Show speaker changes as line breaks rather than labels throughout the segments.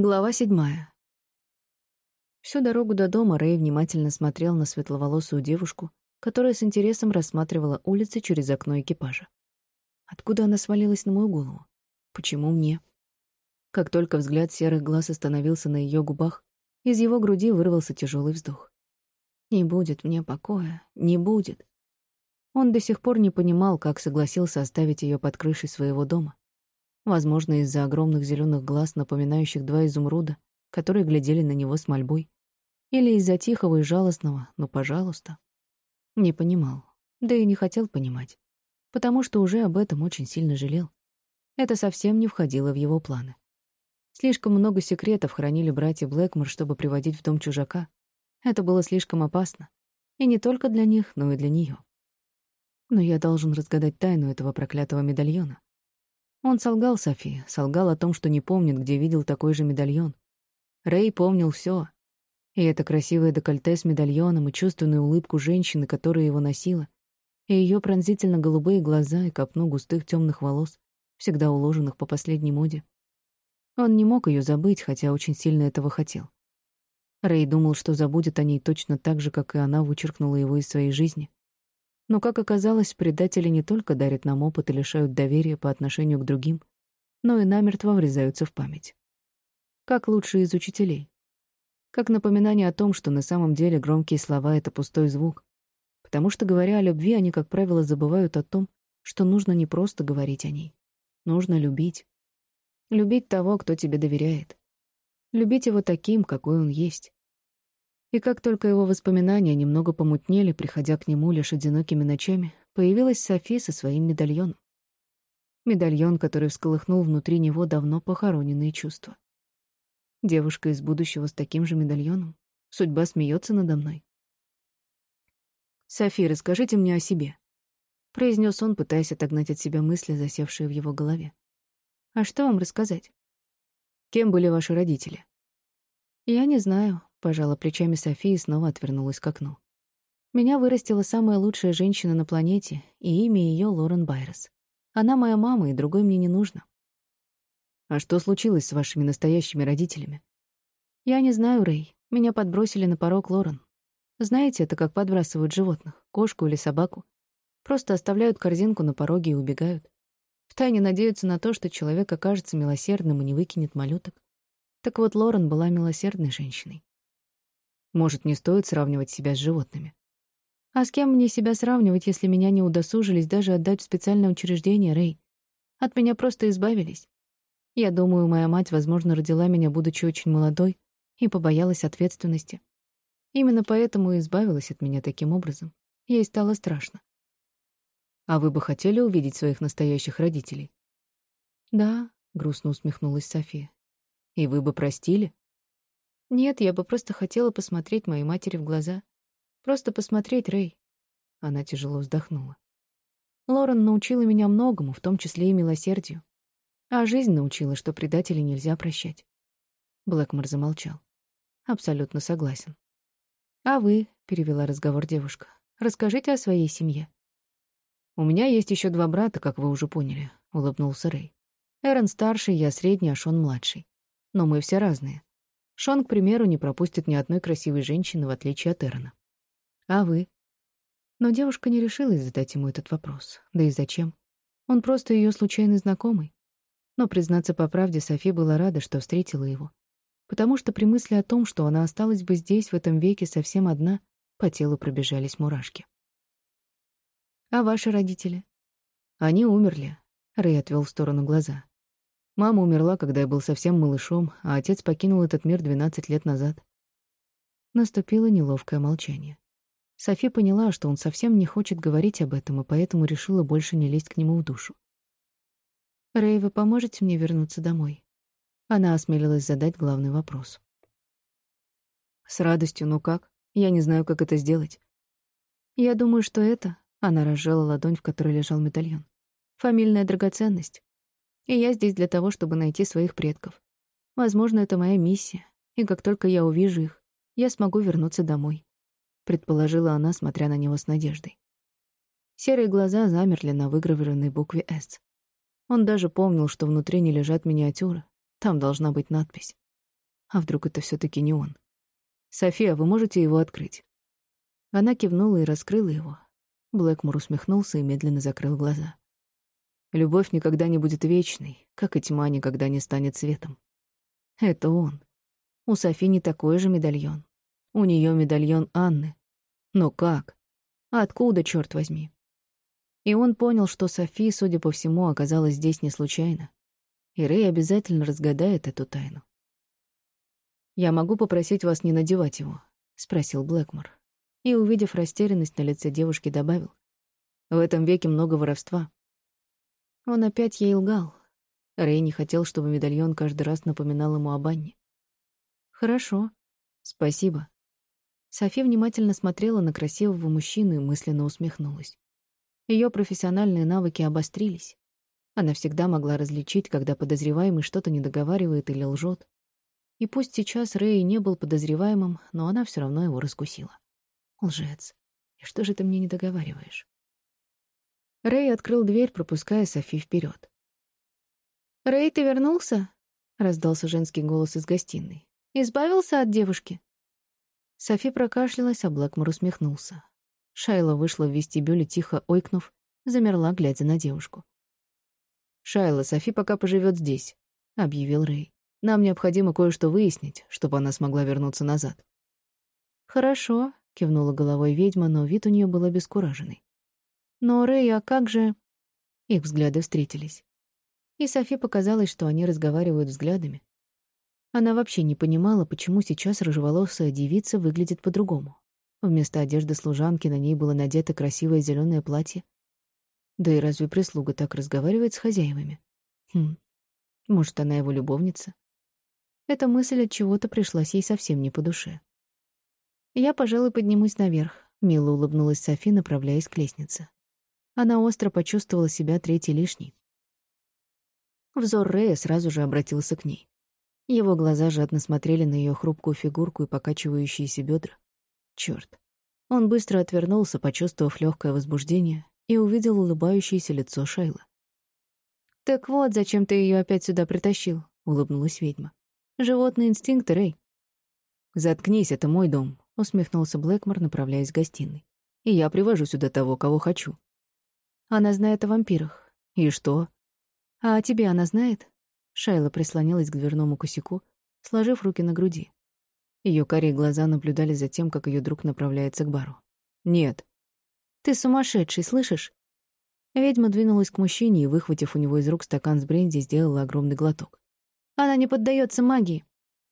Глава седьмая. Всю дорогу до дома Рэй внимательно смотрел на светловолосую девушку, которая с интересом рассматривала улицы через окно экипажа. Откуда она свалилась на мою голову? Почему мне? Как только взгляд серых глаз остановился на ее губах, из его груди вырвался тяжелый вздох. Не будет мне покоя, не будет. Он до сих пор не понимал, как согласился оставить ее под крышей своего дома. Возможно, из-за огромных зеленых глаз, напоминающих два изумруда, которые глядели на него с мольбой. Или из-за тихого и жалостного «ну, пожалуйста». Не понимал, да и не хотел понимать, потому что уже об этом очень сильно жалел. Это совсем не входило в его планы. Слишком много секретов хранили братья Блэкмор, чтобы приводить в дом чужака. Это было слишком опасно. И не только для них, но и для нее. Но я должен разгадать тайну этого проклятого медальона. Он солгал Софии, солгал о том, что не помнит, где видел такой же медальон. Рэй помнил все. И это красивое декольте с медальоном, и чувственную улыбку женщины, которая его носила, и ее пронзительно-голубые глаза и копну густых темных волос, всегда уложенных по последней моде. Он не мог ее забыть, хотя очень сильно этого хотел. Рэй думал, что забудет о ней точно так же, как и она вычеркнула его из своей жизни. Но, как оказалось, предатели не только дарят нам опыт и лишают доверия по отношению к другим, но и намертво врезаются в память. Как лучшие из учителей. Как напоминание о том, что на самом деле громкие слова — это пустой звук. Потому что, говоря о любви, они, как правило, забывают о том, что нужно не просто говорить о ней. Нужно любить. Любить того, кто тебе доверяет. Любить его таким, какой он есть. И как только его воспоминания немного помутнели, приходя к нему лишь одинокими ночами, появилась Софи со своим медальоном. Медальон, который всколыхнул внутри него давно похороненные чувства. Девушка из будущего с таким же медальоном. Судьба смеется надо мной. «Софи, расскажите мне о себе», — произнес он, пытаясь отогнать от себя мысли, засевшие в его голове. «А что вам рассказать?» «Кем были ваши родители?» «Я не знаю. Пожала плечами София и снова отвернулась к окну. Меня вырастила самая лучшая женщина на планете, и имя ее Лорен Байрос. Она моя мама, и другой мне не нужно. А что случилось с вашими настоящими родителями? Я не знаю, Рэй. Меня подбросили на порог Лорен. Знаете, это как подбрасывают животных, кошку или собаку. Просто оставляют корзинку на пороге и убегают. Втайне надеются на то, что человек окажется милосердным и не выкинет малюток. Так вот, Лорен была милосердной женщиной. Может, не стоит сравнивать себя с животными? А с кем мне себя сравнивать, если меня не удосужились даже отдать в специальное учреждение, Рэй? От меня просто избавились. Я думаю, моя мать, возможно, родила меня, будучи очень молодой, и побоялась ответственности. Именно поэтому и избавилась от меня таким образом. Ей стало страшно. А вы бы хотели увидеть своих настоящих родителей? Да, грустно усмехнулась София. И вы бы простили? Нет, я бы просто хотела посмотреть моей матери в глаза. Просто посмотреть, Рэй. Она тяжело вздохнула. Лорен научила меня многому, в том числе и милосердию. А жизнь научила, что предателей нельзя прощать. Блэкмор замолчал. Абсолютно согласен. «А вы», — перевела разговор девушка, — «расскажите о своей семье». «У меня есть еще два брата, как вы уже поняли», — улыбнулся Рэй. «Эрон старший, я средний, а Шон младший. Но мы все разные. Шон, к примеру, не пропустит ни одной красивой женщины, в отличие от Эрона. А вы? Но девушка не решилась задать ему этот вопрос. Да и зачем? Он просто ее случайный знакомый. Но, признаться по правде, Софи была рада, что встретила его. Потому что при мысли о том, что она осталась бы здесь, в этом веке, совсем одна, по телу пробежались мурашки. «А ваши родители?» «Они умерли», — Рэй отвел в сторону глаза. Мама умерла, когда я был совсем малышом, а отец покинул этот мир 12 лет назад. Наступило неловкое молчание. Софи поняла, что он совсем не хочет говорить об этом, и поэтому решила больше не лезть к нему в душу. «Рэй, вы поможете мне вернуться домой?» Она осмелилась задать главный вопрос. «С радостью, но как? Я не знаю, как это сделать». «Я думаю, что это...» — она разжала ладонь, в которой лежал медальон. «Фамильная драгоценность. И я здесь для того, чтобы найти своих предков. Возможно, это моя миссия, и как только я увижу их, я смогу вернуться домой», — предположила она, смотря на него с надеждой. Серые глаза замерли на выгравированной букве «С». Он даже помнил, что внутри не лежат миниатюры, там должна быть надпись. А вдруг это все таки не он? «София, вы можете его открыть?» Она кивнула и раскрыла его. Блэкмор усмехнулся и медленно закрыл глаза. Любовь никогда не будет вечной, как и тьма никогда не станет светом. Это он. У Софи не такой же медальон. У нее медальон Анны. Но как? Откуда, черт возьми? И он понял, что Софи, судя по всему, оказалась здесь не случайно. И Рэй обязательно разгадает эту тайну. «Я могу попросить вас не надевать его?» — спросил Блэкмор. И, увидев растерянность на лице девушки, добавил. «В этом веке много воровства. Он опять ей лгал. Рэй не хотел, чтобы медальон каждый раз напоминал ему об Анне. «Хорошо. Спасибо». Софи внимательно смотрела на красивого мужчину и мысленно усмехнулась. Ее профессиональные навыки обострились. Она всегда могла различить, когда подозреваемый что-то не договаривает или лжет. И пусть сейчас Рэй не был подозреваемым, но она все равно его раскусила. Лжец. И что же ты мне не договариваешь? Рэй открыл дверь, пропуская Софи вперед. «Рэй, ты вернулся?» — раздался женский голос из гостиной. «Избавился от девушки?» Софи прокашлялась, а Блэкмор усмехнулся. Шайла вышла в вестибюле, тихо ойкнув, замерла, глядя на девушку. «Шайла, Софи пока поживет здесь», — объявил Рэй. «Нам необходимо кое-что выяснить, чтобы она смогла вернуться назад». «Хорошо», — кивнула головой ведьма, но вид у нее был обескураженный. Но, Рэй, а как же...» Их взгляды встретились. И Софи показалось, что они разговаривают взглядами. Она вообще не понимала, почему сейчас рыжеволосая девица выглядит по-другому. Вместо одежды служанки на ней было надето красивое зеленое платье. Да и разве прислуга так разговаривает с хозяевами? Хм, может, она его любовница? Эта мысль от чего-то пришлась ей совсем не по душе. «Я, пожалуй, поднимусь наверх», — мило улыбнулась Софи, направляясь к лестнице. Она остро почувствовала себя третьей лишней. Взор Рэя сразу же обратился к ней. Его глаза жадно смотрели на ее хрупкую фигурку и покачивающиеся бедра. Черт! Он быстро отвернулся, почувствовав легкое возбуждение, и увидел улыбающееся лицо Шайла. «Так вот, зачем ты ее опять сюда притащил?» — улыбнулась ведьма. «Животные инстинкты, Рэй». «Заткнись, это мой дом», — усмехнулся Блэкмор, направляясь в гостиной. «И я привожу сюда того, кого хочу. Она знает о вампирах. И что? А о тебе она знает? Шайла прислонилась к дверному косяку, сложив руки на груди. Ее карие глаза наблюдали за тем, как ее друг направляется к бару. «Нет». «Ты сумасшедший, слышишь?» Ведьма двинулась к мужчине и, выхватив у него из рук стакан с бренди, сделала огромный глоток. «Она не поддается магии.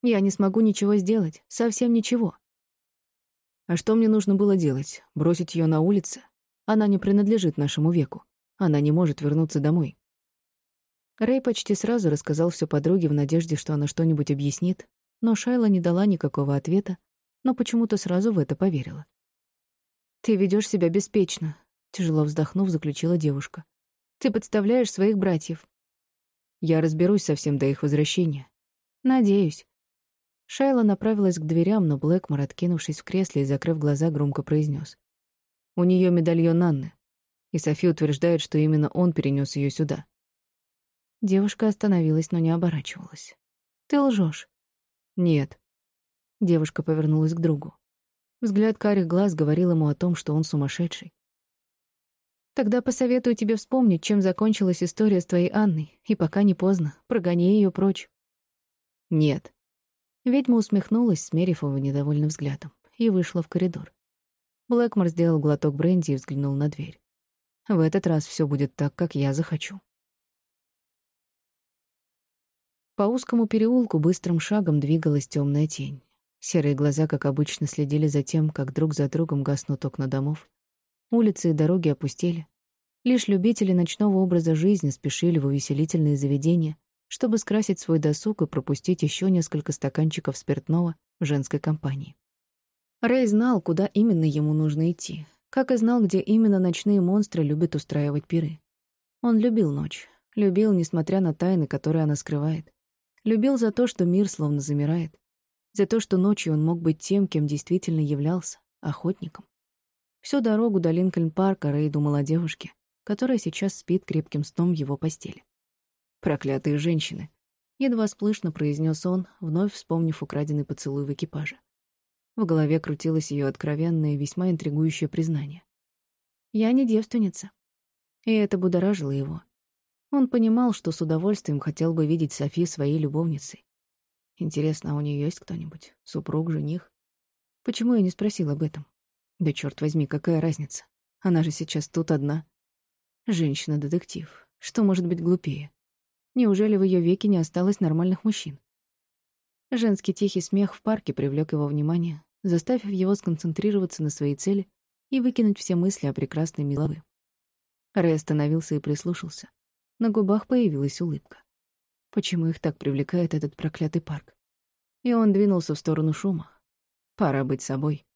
Я не смогу ничего сделать. Совсем ничего». «А что мне нужно было делать? Бросить ее на улице? Она не принадлежит нашему веку. Она не может вернуться домой. Рэй почти сразу рассказал все подруге в надежде, что она что-нибудь объяснит, но Шайла не дала никакого ответа, но почему-то сразу в это поверила. «Ты ведешь себя беспечно», — тяжело вздохнув, заключила девушка. «Ты подставляешь своих братьев». «Я разберусь совсем до их возвращения». «Надеюсь». Шайла направилась к дверям, но Блэкмор, откинувшись в кресле и закрыв глаза, громко произнес: у нее медальон Анны, и Софи утверждает, что именно он перенес ее сюда. Девушка остановилась, но не оборачивалась. «Ты лжешь. «Нет». Девушка повернулась к другу. Взгляд карих глаз говорил ему о том, что он сумасшедший. «Тогда посоветую тебе вспомнить, чем закончилась история с твоей Анной, и пока не поздно, прогони ее прочь». «Нет». Ведьма усмехнулась, смерив его недовольным взглядом, и вышла в коридор. Блэкмор сделал глоток бренди и взглянул на дверь. В этот раз все будет так, как я захочу. По узкому переулку быстрым шагом двигалась темная тень. Серые глаза, как обычно, следили за тем, как друг за другом гаснут окна домов. Улицы и дороги опустели. Лишь любители ночного образа жизни спешили в увеселительные заведения, чтобы скрасить свой досуг и пропустить еще несколько стаканчиков спиртного в женской компании. Рэй знал, куда именно ему нужно идти, как и знал, где именно ночные монстры любят устраивать пиры. Он любил ночь, любил, несмотря на тайны, которые она скрывает. Любил за то, что мир словно замирает, за то, что ночью он мог быть тем, кем действительно являлся — охотником. Всю дорогу до Линкольн-парка Рэй думал о девушке, которая сейчас спит крепким сном в его постели. Проклятые женщины. Едва сплышно произнес он, вновь вспомнив украденный поцелуй в экипаже. В голове крутилось ее откровенное и весьма интригующее признание. «Я не девственница». И это будоражило его. Он понимал, что с удовольствием хотел бы видеть Софи своей любовницей. Интересно, а у нее есть кто-нибудь? Супруг, жених? Почему я не спросил об этом? Да черт возьми, какая разница? Она же сейчас тут одна. Женщина-детектив. Что может быть глупее? Неужели в ее веке не осталось нормальных мужчин? Женский тихий смех в парке привлек его внимание, заставив его сконцентрироваться на своей цели и выкинуть все мысли о прекрасной миловы. Рэй остановился и прислушался. На губах появилась улыбка. Почему их так привлекает этот проклятый парк? И он двинулся в сторону шума. Пора быть собой.